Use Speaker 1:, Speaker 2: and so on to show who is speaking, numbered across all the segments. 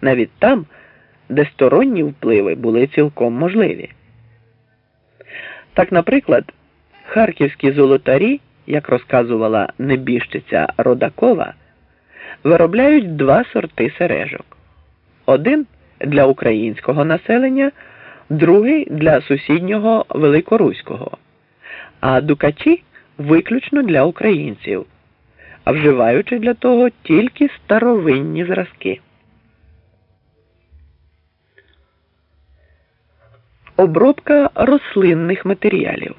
Speaker 1: навіть там, де сторонні впливи були цілком можливі. Так, наприклад, харківські золотарі, як розказувала небіжчиця Родакова, виробляють два сорти сережок: один для українського населення, другий для сусіднього великоруського, а дукачі виключно для українців, а вживаючи для того тільки старовинні зразки. Обробка рослинних матеріалів.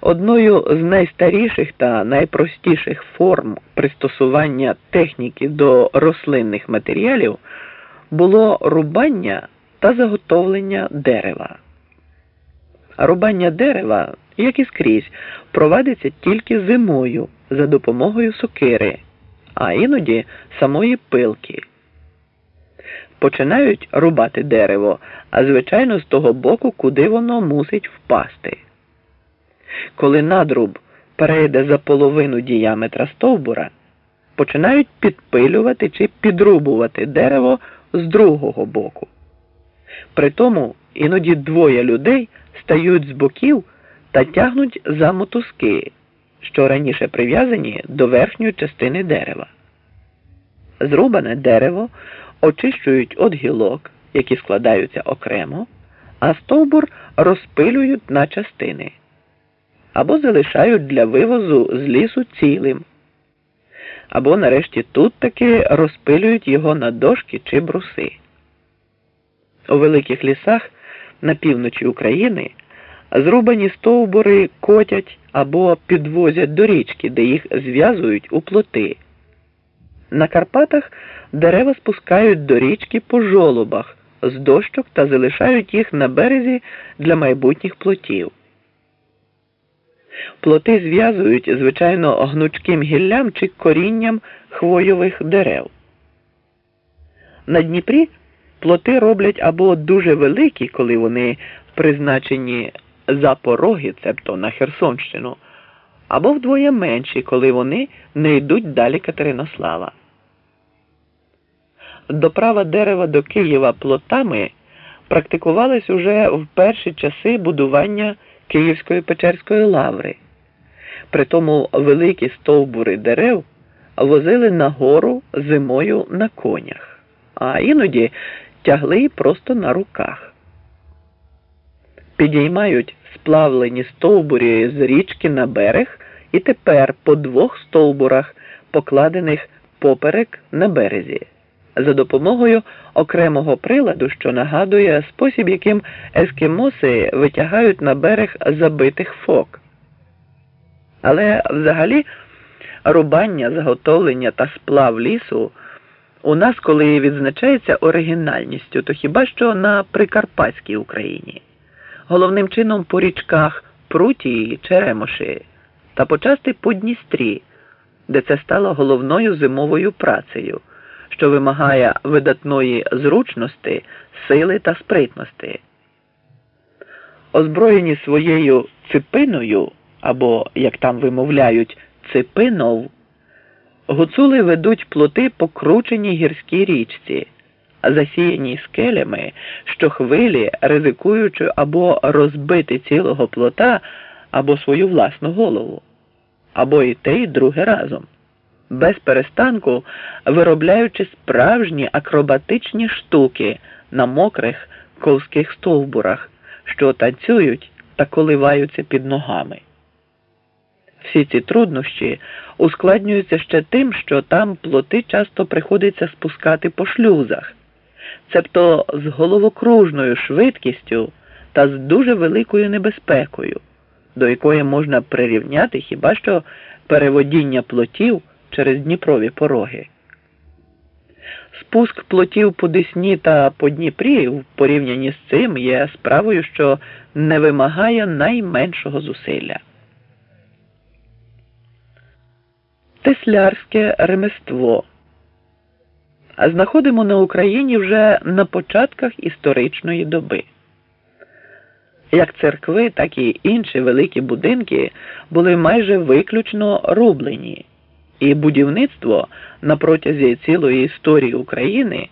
Speaker 1: Одною з найстаріших та найпростіших форм пристосування техніки до рослинних матеріалів було рубання та заготовлення дерева. Рубання дерева, як і скрізь, провадиться тільки зимою за допомогою сокири, а іноді самої пилки. Починають рубати дерево, а звичайно з того боку, куди воно мусить впасти. Коли надруб перейде за половину діаметра стовбура, починають підпилювати чи підрубувати дерево з другого боку. Притому іноді двоє людей стають з боків та тягнуть за мотузки, що раніше прив'язані до верхньої частини дерева. Зрубане дерево очищують від гілок, які складаються окремо, а стовбур розпилюють на частини або залишають для вивозу з лісу цілим, або нарешті тут таки розпилюють його на дошки чи бруси. У великих лісах на півночі України зрубані стовбури котять або підвозять до річки, де їх зв'язують у плоти. На Карпатах дерева спускають до річки по жолобах з дощок та залишають їх на березі для майбутніх плотів. Плоти зв'язують, звичайно, гнучким гіллям чи корінням хвойових дерев. На Дніпрі плоти роблять або дуже великі, коли вони призначені за пороги, цебто на Херсонщину, або вдвоє менші, коли вони не йдуть далі Катеринослава. Доправа дерева до Києва плотами практикувалась уже в перші часи будування Київської Печерської лаври. Притому великі стовбури дерев возили нагору зимою на конях, а іноді тягли просто на руках. Підіймають сплавлені стовбурі з річки на берег і тепер по двох стовбурах, покладених поперек на березі, за допомогою окремого приладу, що нагадує спосіб, яким ескімоси витягають на берег забитих фок. Але взагалі рубання, заготовлення та сплав лісу у нас, коли відзначається оригінальністю, то хіба що на Прикарпатській Україні, головним чином по річках Пруті і Черемоші та почасти по Дністрі, де це стало головною зимовою працею, що вимагає видатної зручності, сили та спритності. Озброєні своєю ципиною або, як там вимовляють, ципинов, гуцули ведуть плоти по крученій гірській річці, засіяній скелями, що хвилі, ризикуючи або розбити цілого плота, або свою власну голову, або і те, і друге разом, без перестанку виробляючи справжні акробатичні штуки на мокрих ковських стовбурах, що танцюють та коливаються під ногами. Всі ці труднощі ускладнюються ще тим, що там плоти часто приходиться спускати по шлюзах, цебто з головокружною швидкістю та з дуже великою небезпекою, до якої можна прирівняти хіба що переводіння плотів через Дніпрові пороги. Спуск плотів по Десні та по Дніпрі в порівнянні з цим є справою, що не вимагає найменшого зусилля. теслярське ремество. А знаходимо на Україні вже на початках історичної доби. Як церкви, так і інші великі будинки були майже виключно рублені, І будівництво на протязі цілої історії України